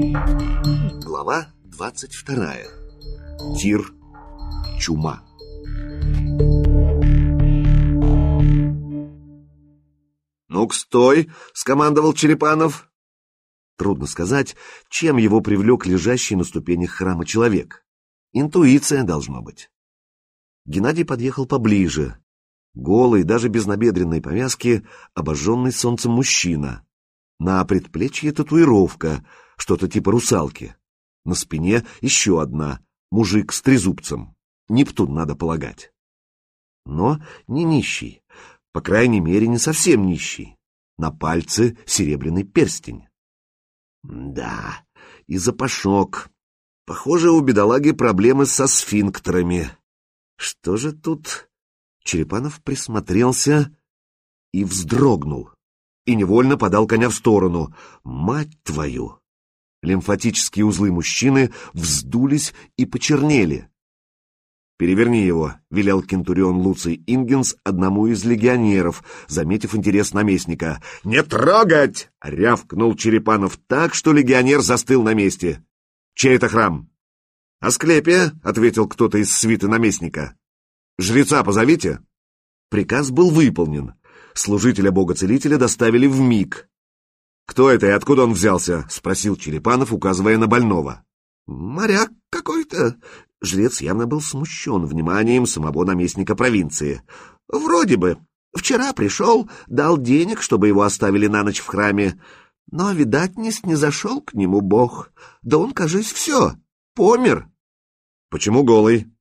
Глава 22. Тир. Чума. «Ну-ка, стой!» — скомандовал Черепанов. Трудно сказать, чем его привлек лежащий на ступенях храма человек. Интуиция должно быть. Геннадий подъехал поближе. Голый, даже без набедренной повязки, обожженный солнцем мужчина. На предплечье татуировка, что-то типа русалки. На спине еще одна, мужик с трезубцем. Нептун, надо полагать. Но не нищий, по крайней мере, не совсем нищий. На пальце серебряный перстень. Да, и запашок. Похоже, у бедолаги проблемы со сфинктерами. Что же тут... Черепанов присмотрелся и вздрогнул, и невольно подал коня в сторону. Мать твою! Лимфатические узлы мужчины вздулись и почернели. «Переверни его», — велел кентурион Луций Ингенс одному из легионеров, заметив интерес наместника. «Не трогать!» — рявкнул Черепанов так, что легионер застыл на месте. «Чей это храм?» «Асклепия», — ответил кто-то из свиты наместника. «Жреца позовите». Приказ был выполнен. Служителя бога-целителя доставили в миг. «Кто это и откуда он взялся?» — спросил Черепанов, указывая на больного. «Моряк какой-то». Жрец явно был смущен вниманием самого наместника провинции. «Вроде бы. Вчера пришел, дал денег, чтобы его оставили на ночь в храме. Но, видать, не снизошел к нему бог. Да он, кажись, все, помер». «Почему голый?»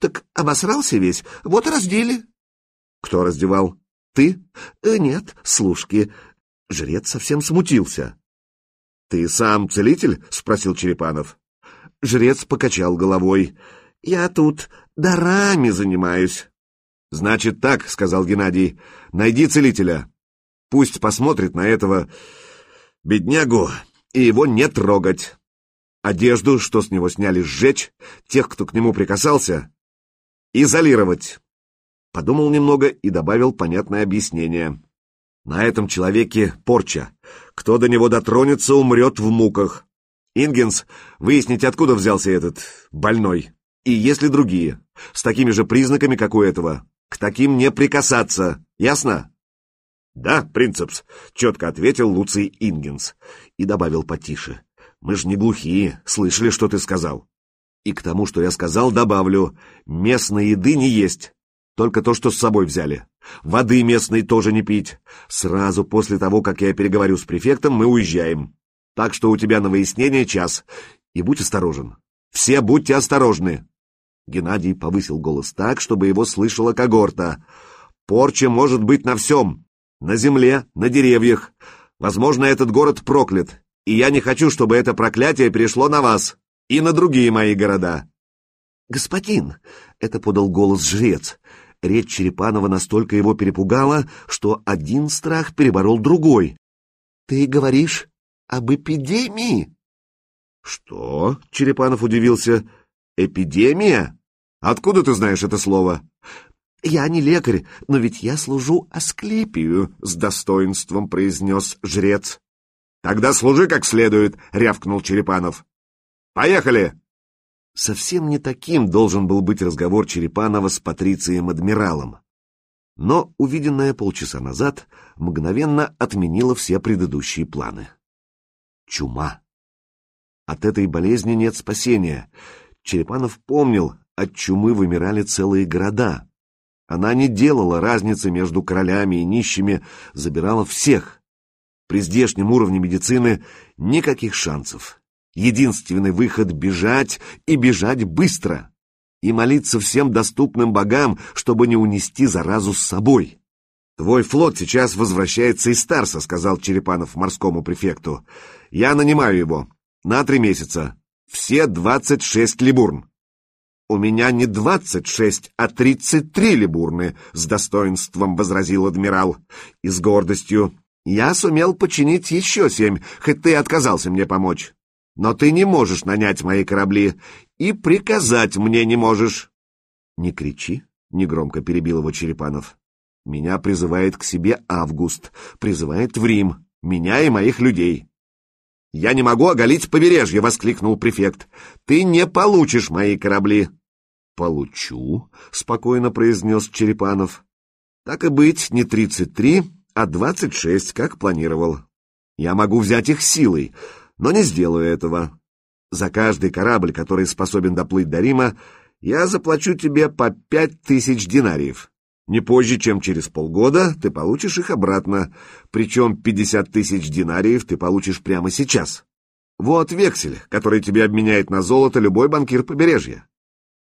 «Так обосрался весь, вот и раздели». «Кто раздевал? Ты?» э, «Нет, служки. Жрец совсем смутился. «Ты сам целитель?» — спросил Черепанов. Жрец покачал головой. «Я тут дарами занимаюсь». «Значит так», — сказал Геннадий, — «найди целителя. Пусть посмотрит на этого беднягу и его не трогать. Одежду, что с него сняли, сжечь, тех, кто к нему прикасался, изолировать». Подумал немного и добавил понятное объяснение. На этом человеке порча. Кто до него дотронется, умрет в муках. Ингенс, выяснить, откуда взялся этот больной. И есть ли другие, с такими же признаками, как у этого. К таким не прикасаться. Ясно? Да, принцепс, четко ответил Луций Ингенс. И добавил потише. Мы ж не глухие, слышали, что ты сказал. И к тому, что я сказал, добавлю. Местной еды не есть. Только то, что с собой взяли. Воды местной тоже не пить. Сразу после того, как я переговорю с префектом, мы уезжаем. Так что у тебя на выяснение час. И будь осторожен. Все будьте осторожны. Геннадий повысил голос так, чтобы его слышала когорта. Порча может быть на всем. На земле, на деревьях. Возможно, этот город проклят. И я не хочу, чтобы это проклятие перешло на вас и на другие мои города. «Господин!» — это подал голос жрец. Речь Черепанова настолько его перепугала, что один страх переборол другой. «Ты говоришь об эпидемии?» «Что?» — Черепанов удивился. «Эпидемия? Откуда ты знаешь это слово?» «Я не лекарь, но ведь я служу Асклепию», — с достоинством произнес жрец. «Тогда служи как следует», — рявкнул Черепанов. «Поехали!» Совсем не таким должен был быть разговор Черепанова с Патрицием-адмиралом. Но увиденное полчаса назад мгновенно отменило все предыдущие планы. Чума. От этой болезни нет спасения. Черепанов помнил, от чумы вымирали целые города. Она не делала разницы между королями и нищими, забирала всех. При здешнем уровне медицины никаких шансов. Единственный выход — бежать, и бежать быстро. И молиться всем доступным богам, чтобы не унести заразу с собой. «Твой флот сейчас возвращается из Старса», — сказал Черепанов морскому префекту. «Я нанимаю его. На три месяца. Все двадцать шесть либурн». «У меня не двадцать шесть, а тридцать три либурны», — с достоинством возразил адмирал. И с гордостью. «Я сумел починить еще семь, хоть ты отказался мне помочь» но ты не можешь нанять мои корабли и приказать мне не можешь. — Не кричи, — негромко перебил его Черепанов. — Меня призывает к себе Август, призывает в Рим, меня и моих людей. «Я не могу оголить побережье!» — воскликнул префект. «Ты не получишь мои корабли!» «Получу», — спокойно произнес Черепанов. «Так и быть, не тридцать три, а двадцать шесть, как планировал. Я могу взять их силой, но не сделаю этого. За каждый корабль, который способен доплыть до Рима, я заплачу тебе по пять тысяч динариев. Не позже, чем через полгода, ты получишь их обратно, причем пятьдесят тысяч динариев ты получишь прямо сейчас. Вот вексель, который тебе обменяет на золото любой банкир побережья.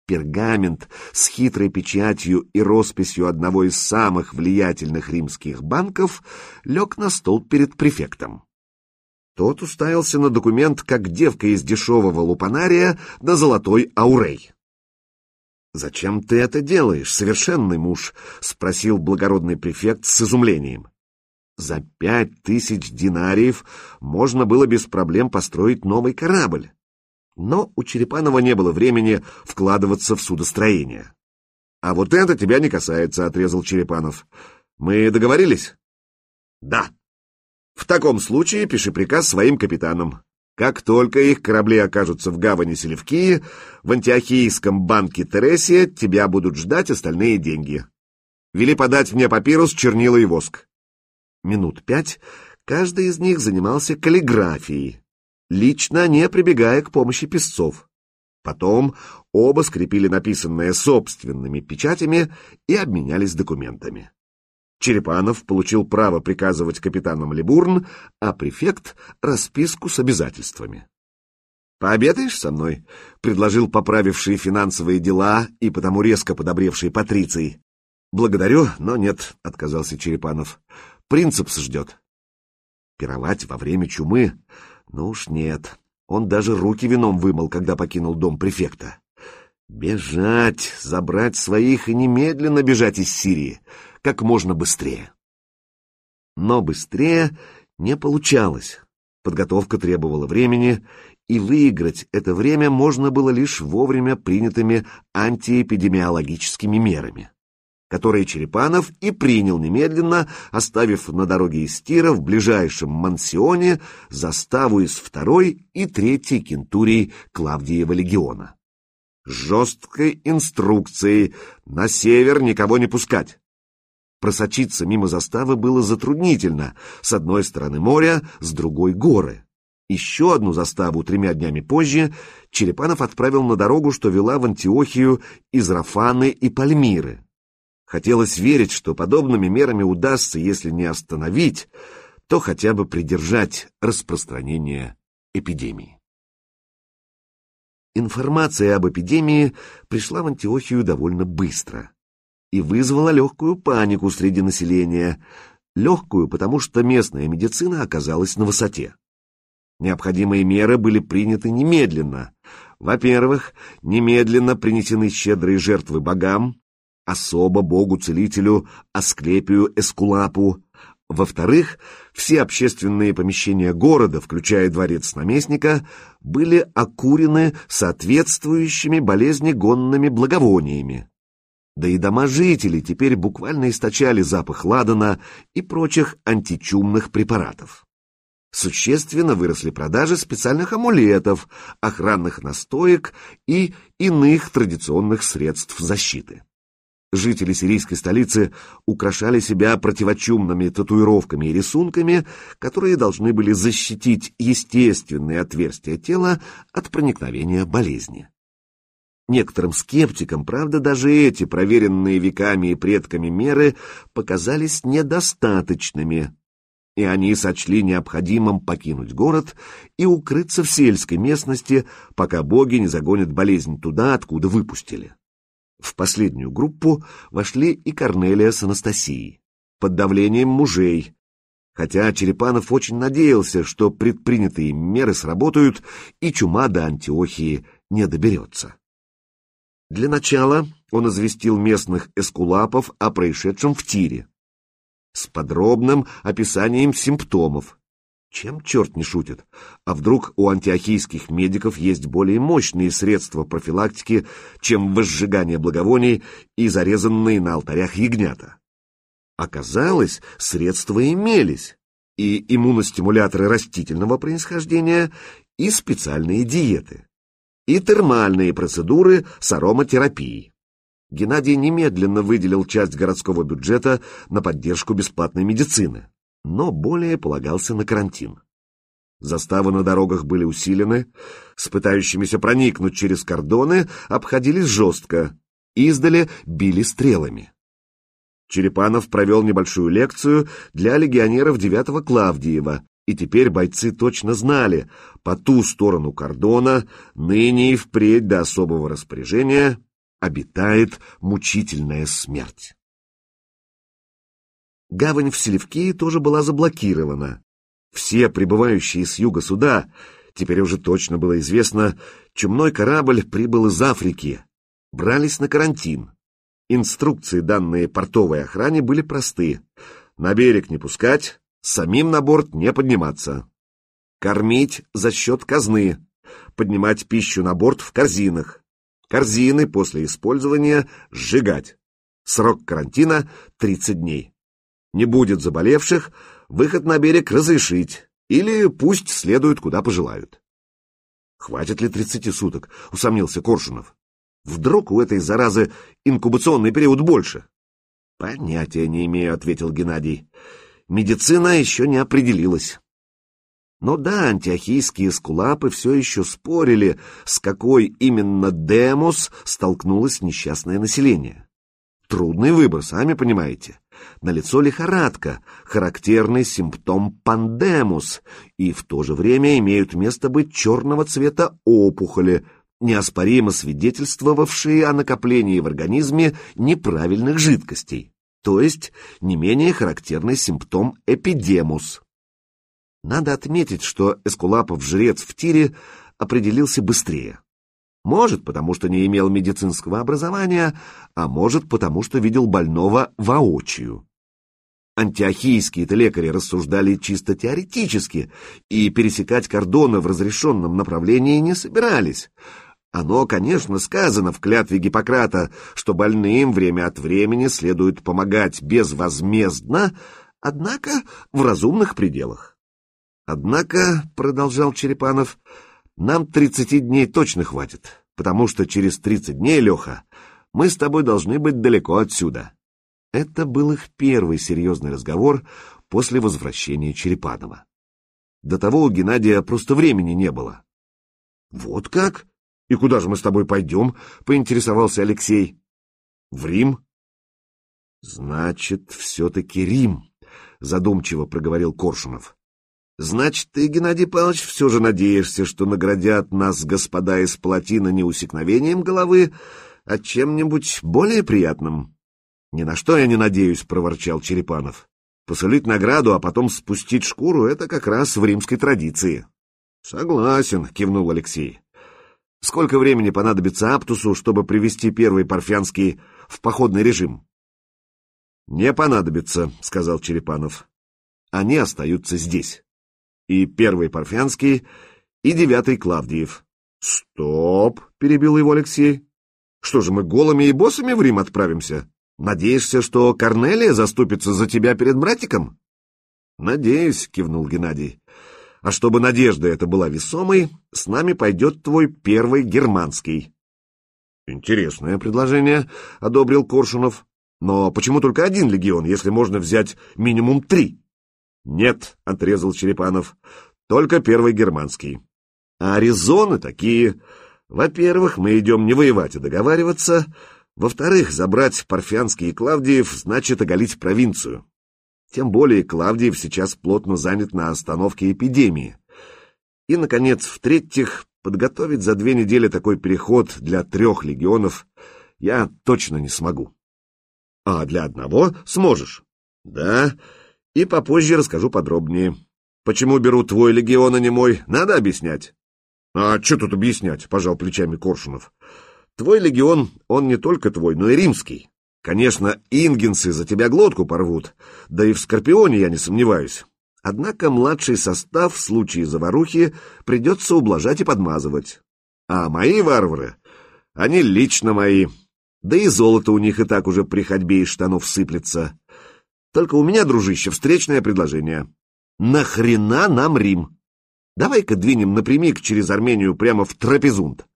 Пергамент с хитрой печатью и росписью одного из самых влиятельных римских банков лег на стол перед префектом. Тот уставился на документ, как девка из дешевого лупанария на золотой аурей. «Зачем ты это делаешь, совершенный муж?» — спросил благородный префект с изумлением. «За пять тысяч динариев можно было без проблем построить новый корабль. Но у Черепанова не было времени вкладываться в судостроение. «А вот это тебя не касается», — отрезал Черепанов. «Мы договорились?» «Да». «В таком случае пиши приказ своим капитанам. Как только их корабли окажутся в гавани Селевкии, в антиохийском банке Тересия тебя будут ждать остальные деньги. Вели подать мне папирус, чернила и воск. Минут пять каждый из них занимался каллиграфией, лично не прибегая к помощи писцов. Потом оба скрепили написанное собственными печатями и обменялись документами. Черепанов получил право приказывать капитанам Либурн, а префект — расписку с обязательствами. «Пообедаешь со мной?» — предложил поправивший финансовые дела и потому резко подобревший Патриций. «Благодарю, но нет», — отказался Черепанов. «Принцепс ждет». Пировать во время чумы? Ну уж нет. Он даже руки вином вымыл, когда покинул дом префекта. Бежать, забрать своих и немедленно бежать из Сирии как можно быстрее. Но быстрее не получалось. Подготовка требовала времени, и выиграть это время можно было лишь вовремя принятыми антиэпидемиологическими мерами, которые Черепанов и принял немедленно, оставив на дороге из Тира в ближайшем мансионе заставу из второй и третьей кентурии Клавдиева легиона. С жесткой инструкцией на север никого не пускать. Просочиться мимо заставы было затруднительно. С одной стороны моря, с другой — горы. Еще одну заставу тремя днями позже Черепанов отправил на дорогу, что вела в Антиохию из Рафаны и Пальмиры. Хотелось верить, что подобными мерами удастся, если не остановить, то хотя бы придержать распространение эпидемии. Информация об эпидемии пришла в Антиохию довольно быстро и вызвала легкую панику среди населения. Легкую, потому что местная медицина оказалась на высоте. Необходимые меры были приняты немедленно. Во-первых, немедленно принесены щедрые жертвы богам, особо богу-целителю Асклепию Эскулапу. Во-вторых, все общественные помещения города, включая дворец наместника, были окурены соответствующими болезнегонными благовониями. Да и дома жителей теперь буквально источали запах ладана и прочих античумных препаратов. Существенно выросли продажи специальных амулетов, охранных настоек и иных традиционных средств защиты. Жители сирийской столицы украшали себя противочумными татуировками и рисунками, которые должны были защитить естественные отверстия тела от проникновения болезни. Некоторым скептикам, правда, даже эти проверенные веками и предками меры показались недостаточными, и они сочли необходимым покинуть город и укрыться в сельской местности, пока боги не загонят болезнь туда, откуда выпустили. В последнюю группу вошли и Корнелия с Анастасией, под давлением мужей, хотя Черепанов очень надеялся, что предпринятые меры сработают и чума до Антиохии не доберется. Для начала он известил местных эскулапов о происшедшем в тире с подробным описанием симптомов. Чем черт не шутит? А вдруг у антиохийских медиков есть более мощные средства профилактики, чем возжигание благовоний и зарезанные на алтарях ягнята? Оказалось, средства имелись. и иммуностимуляторы растительного происхождения, и специальные диеты, и термальные процедуры с ароматерапией. Геннадий немедленно выделил часть городского бюджета на поддержку бесплатной медицины, но более полагался на карантин. Заставы на дорогах были усилены, с пытающимися проникнуть через кордоны обходились жестко, издали били стрелами. Черепанов провел небольшую лекцию для легионеров 9-го Клавдиева, и теперь бойцы точно знали, по ту сторону кордона, ныне и впредь до особого распоряжения, обитает мучительная смерть. Гавань в Селевкии тоже была заблокирована. Все прибывающие с юга суда, теперь уже точно было известно, чумной корабль прибыл из Африки, брались на карантин. Инструкции, данные портовой охране, были просты. На берег не пускать, самим на борт не подниматься. Кормить за счет казны, поднимать пищу на борт в корзинах, Корзины после использования сжигать. Срок карантина 30 дней. Не будет заболевших, выход на берег разрешить, или пусть следуют куда пожелают. Хватит ли 30 суток, усомнился Коршунов. Вдруг у этой заразы инкубационный период больше? Понятия не имею, ответил Геннадий. Медицина еще не определилась. Но да, антиохийские скулапы все еще спорили, с какой именно демос столкнулось несчастное население. Трудный выбор, сами понимаете. Налицо лихорадка, характерный симптом пандемус, и в то же время имеют место быть черного цвета опухоли, неоспоримо свидетельствовавшие о накоплении в организме неправильных жидкостей, то есть не менее характерный симптом эпидемус. Надо отметить, что Эскулапов жрец в тире определился быстрее. Может, потому что не имел медицинского образования, а может, потому что видел больного воочию. Антиохийские-то лекари рассуждали чисто теоретически и пересекать кордоны в разрешенном направлении не собирались. Оно, конечно, сказано в клятве Гиппократа, что больным время от времени следует помогать безвозмездно, однако в разумных пределах. Однако, — продолжал Черепанов, — нам тридцати дней точно хватит, потому что через тридцать дней, Леха, мы с тобой должны быть далеко отсюда. Это был их первый серьезный разговор после возвращения Черепанова. До того у Геннадия просто времени не было. — Вот как? И куда же мы с тобой пойдем? — поинтересовался Алексей. — В Рим. — Значит, все-таки Рим, — задумчиво проговорил Коршунов. Значит, ты, Геннадий Павлович, все же надеешься, что наградят нас господа из плотина не усекновением головы, а чем-нибудь более приятным? — Ни на что я не надеюсь, — проворчал Черепанов. — Посылить награду, а потом спустить шкуру — это как раз в римской традиции. — Согласен, — кивнул Алексей. — Сколько времени понадобится Аптусу, чтобы привести первый парфянский в походный режим? — Не понадобится, — сказал Черепанов. — Они остаются здесь и первый Парфянский, и девятый Клавдиев. «Стоп!» — перебил его Алексей. «Что же, мы голыми и боссами в Рим отправимся? Надеешься, что Корнелия заступится за тебя перед братиком?» «Надеюсь», — кивнул Геннадий. «А чтобы надежда эта была весомой, с нами пойдет твой первый германский». «Интересное предложение», — одобрил Коршунов. «Но почему только один легион, если можно взять минимум три?» «Нет», — отрезал Черепанов, — «только первый германский. А резоны такие. Во-первых, мы идем не воевать, а договариваться. Во-вторых, забрать Парфянский и Клавдиев значит оголить провинцию. Тем более Клавдиев сейчас плотно занят на остановке эпидемии. И, наконец, в-третьих, подготовить за две недели такой переход для трех легионов я точно не смогу. А для одного сможешь. Да, и попозже расскажу подробнее. Почему беру твой легион, а не мой, надо объяснять. А что тут объяснять, пожал плечами Коршунов. Твой легион, он не только твой, но и римский. Конечно, ингенсы за тебя глотку порвут, да и в Скорпионе я не сомневаюсь. Однако младший состав в случае заварухи придется ублажать и подмазывать. А мои варвары, они лично мои. Да и золото у них и так уже при ходьбе из штанов сыплется. Только у меня, дружище, встречное предложение. Нахрена нам Рим? Давай-ка двинем напрямик через Армению прямо в Трапезунд,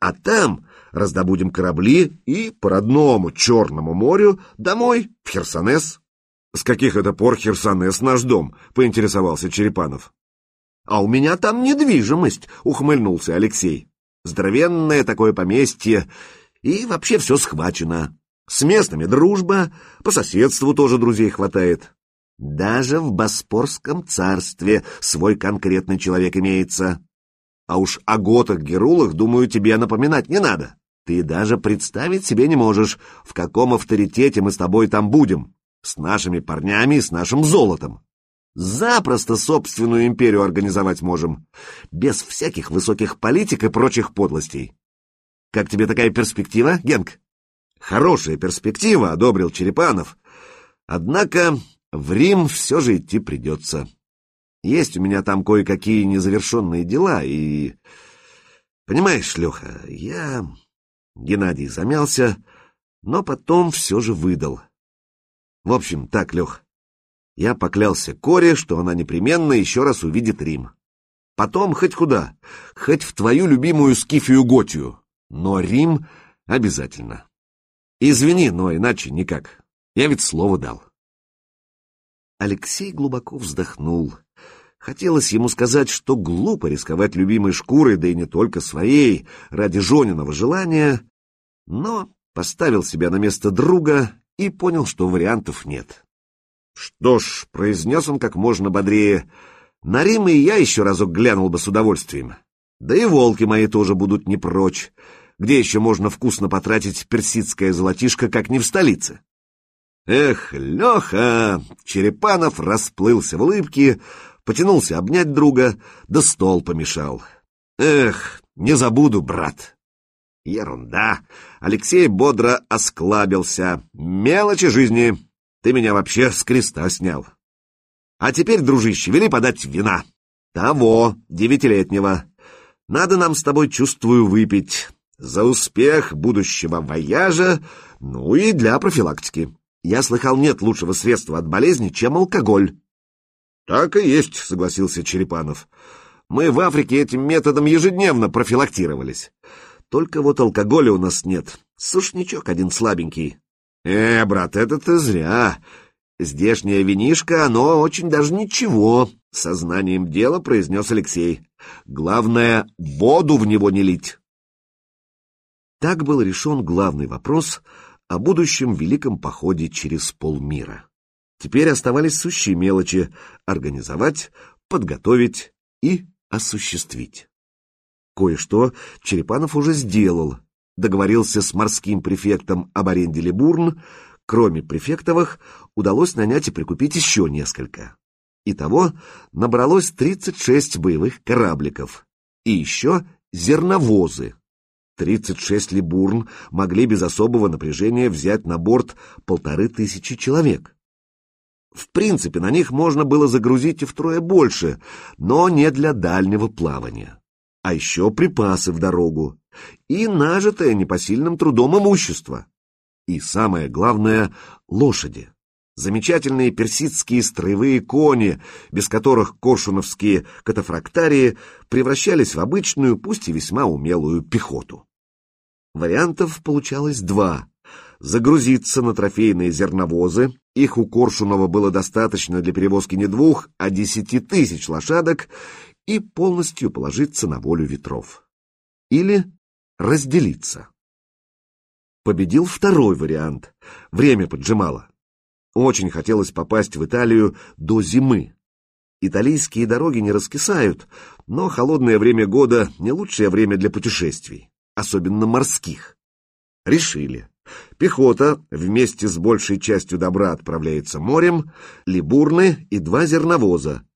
а там раздобудем корабли и по родному Черному морю домой, в Херсонес. — С каких это пор Херсонес наш дом? — поинтересовался Черепанов. — А у меня там недвижимость, — ухмыльнулся Алексей. — Здоровенное такое поместье, и вообще все схвачено. С местными дружба, по соседству тоже друзей хватает. Даже в Боспорском царстве свой конкретный человек имеется. А уж о готах-герулах, думаю, тебе напоминать не надо. Ты даже представить себе не можешь, в каком авторитете мы с тобой там будем. С нашими парнями и с нашим золотом. Запросто собственную империю организовать можем. Без всяких высоких политик и прочих подлостей. Как тебе такая перспектива, Генк? Хорошая перспектива, одобрил Черепанов. Однако в Рим все же идти придется. Есть у меня там кое-какие незавершенные дела, и... Понимаешь, Леха, я... Геннадий замялся, но потом все же выдал. В общем, так, Лех, я поклялся Коре, что она непременно еще раз увидит Рим. Потом хоть куда, хоть в твою любимую Скифию Готию, но Рим обязательно. Извини, но иначе никак. Я ведь слово дал. Алексей глубоко вздохнул. Хотелось ему сказать, что глупо рисковать любимой шкурой, да и не только своей, ради Жониного желания, но поставил себя на место друга и понял, что вариантов нет. «Что ж», — произнес он как можно бодрее, — «на Рим и я еще разок глянул бы с удовольствием. Да и волки мои тоже будут не прочь. Где еще можно вкусно потратить персидское золотишко, как не в столице?» Эх, Леха! Черепанов расплылся в улыбке, потянулся обнять друга, да стол помешал. Эх, не забуду, брат. Ерунда. Алексей бодро осклабился. Мелочи жизни. Ты меня вообще с креста снял. А теперь, дружище, вели подать вина. Того, девятилетнего. Надо нам с тобой, чувствую, выпить. За успех будущего вояжа, ну и для профилактики. Я слыхал, нет лучшего средства от болезни, чем алкоголь. Так и есть, согласился Черепанов. Мы в Африке этим методом ежедневно профилактировались. Только вот алкоголя у нас нет. Сушничок один слабенький. Э, брат, это ты зря. Здешняя винишка, оно очень даже ничего, сознанием дела произнес Алексей. Главное, воду в него не лить. Так был решен главный вопрос — о будущем великом походе через полмира. Теперь оставались сущие мелочи — организовать, подготовить и осуществить. Кое-что Черепанов уже сделал, договорился с морским префектом об аренде Либурн, кроме префектовых удалось нанять и прикупить еще несколько. Итого набралось 36 боевых корабликов и еще зерновозы, 36 либурн могли без особого напряжения взять на борт полторы тысячи человек. В принципе, на них можно было загрузить и втрое больше, но не для дальнего плавания. А еще припасы в дорогу и нажитое непосильным трудом имущество. И самое главное — лошади. Замечательные персидские строевые кони, без которых коршуновские катафрактарии превращались в обычную, пусть и весьма умелую пехоту. Вариантов получалось два. Загрузиться на трофейные зерновозы, их у Коршунова было достаточно для перевозки не двух, а десяти тысяч лошадок, и полностью положиться на волю ветров. Или разделиться. Победил второй вариант. Время поджимало. Очень хотелось попасть в Италию до зимы. Италийские дороги не раскисают, но холодное время года — не лучшее время для путешествий особенно морских. Решили. Пехота вместе с большей частью добра отправляется морем, либурны и два зерновоза.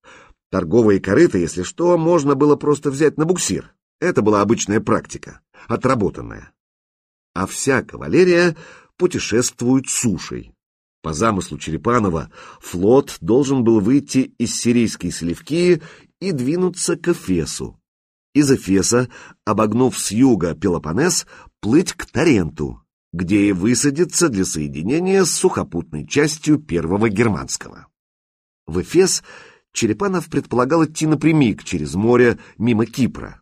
Торговые корыта, если что, можно было просто взять на буксир. Это была обычная практика, отработанная. А вся кавалерия путешествует сушей. По замыслу Черепанова, флот должен был выйти из сирийской Селевкии и двинуться к Эфесу, из Эфеса, обогнув с юга Пелопоннес, плыть к Таренту, где и высадиться для соединения с сухопутной частью первого германского. В Эфес Черепанов предполагал идти напрямик через море мимо Кипра.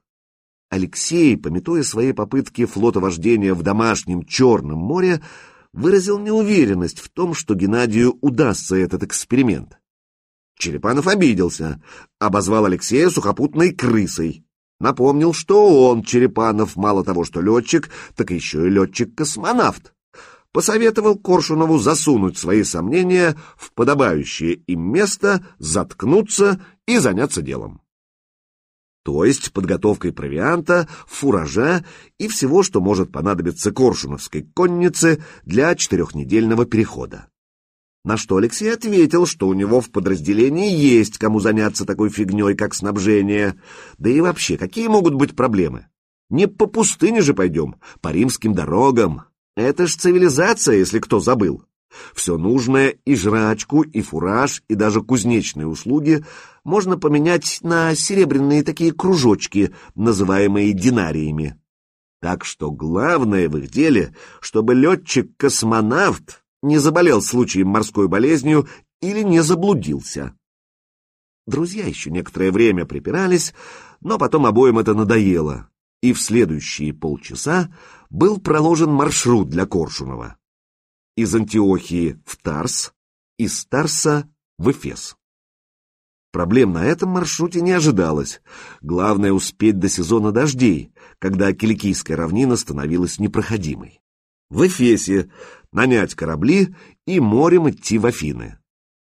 Алексей, пометуя свои попытки флотовождения в домашнем Черном море, выразил неуверенность в том, что Геннадию удастся этот эксперимент. Черепанов обиделся, обозвал Алексея сухопутной крысой. Напомнил, что он, Черепанов, мало того, что летчик, так еще и летчик-космонавт. Посоветовал Коршунову засунуть свои сомнения в подобающее им место, заткнуться и заняться делом. То есть подготовкой провианта, фуража и всего, что может понадобиться коршуновской коннице для четырехнедельного перехода. На что Алексей ответил, что у него в подразделении есть кому заняться такой фигней, как снабжение. Да и вообще, какие могут быть проблемы? Не по пустыне же пойдем, по римским дорогам. Это ж цивилизация, если кто забыл. Все нужное, и жрачку, и фураж, и даже кузнечные услуги можно поменять на серебряные такие кружочки, называемые динариями. Так что главное в их деле, чтобы летчик-космонавт не заболел случаем морской болезнью или не заблудился. Друзья еще некоторое время припирались, но потом обоим это надоело, и в следующие полчаса был проложен маршрут для Коршунова. Из Антиохии в Тарс, из Тарса в Эфес. Проблем на этом маршруте не ожидалось. Главное успеть до сезона дождей, когда Киликийская равнина становилась непроходимой. В Эфесе нанять корабли и морем идти в Афины.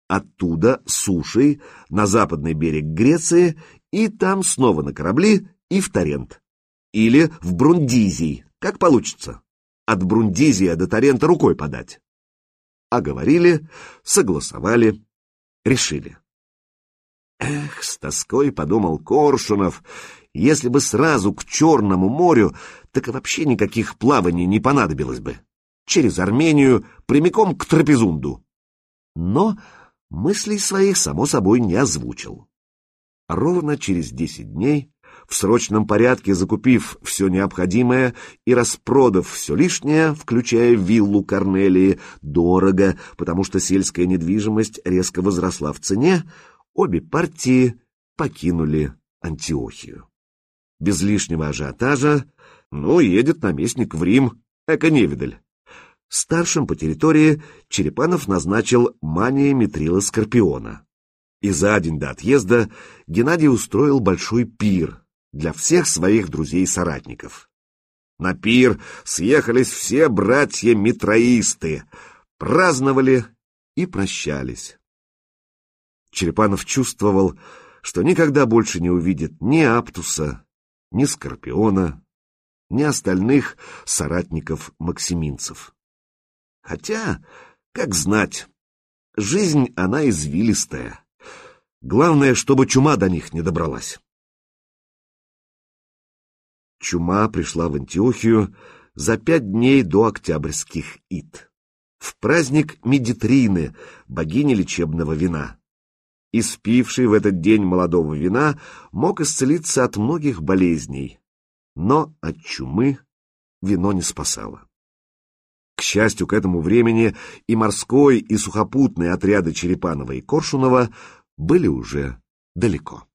Оттуда сушей на западный берег Греции и там снова на корабли и в Тарент. Или в Брундизий, как получится. От Брундизия до Тарента рукой подать. Оговорили, согласовали, решили. Эх, с тоской подумал Коршунов, если бы сразу к Черному морю, так и вообще никаких плаваний не понадобилось бы через Армению, прямиком к Трапезунду. Но мыслей своих, само собой, не озвучил. Ровно через десять дней, в срочном порядке закупив все необходимое и распродав все лишнее, включая виллу Корнелии, дорого, потому что сельская недвижимость резко возросла в цене, обе партии покинули Антиохию. Без лишнего ажиотажа, ну, едет наместник в Рим, эко-невидаль. Старшим по территории Черепанов назначил Мания Митрила Скорпиона. И за день до отъезда Геннадий устроил большой пир для всех своих друзей-соратников. На пир съехались все братья-митроисты, праздновали и прощались. Черепанов чувствовал, что никогда больше не увидит ни Аптуса, ни Скорпиона, ни остальных соратников-максиминцев. Хотя, как знать, жизнь она извилистая. Главное, чтобы чума до них не добралась. Чума пришла в Антиохию за пять дней до октябрьских ид. В праздник Медитрины, богини лечебного вина. Испивший в этот день молодого вина мог исцелиться от многих болезней, но от чумы вино не спасало. К счастью, к этому времени и морской, и сухопутные отряды Черепанова и Коршунова были уже далеко.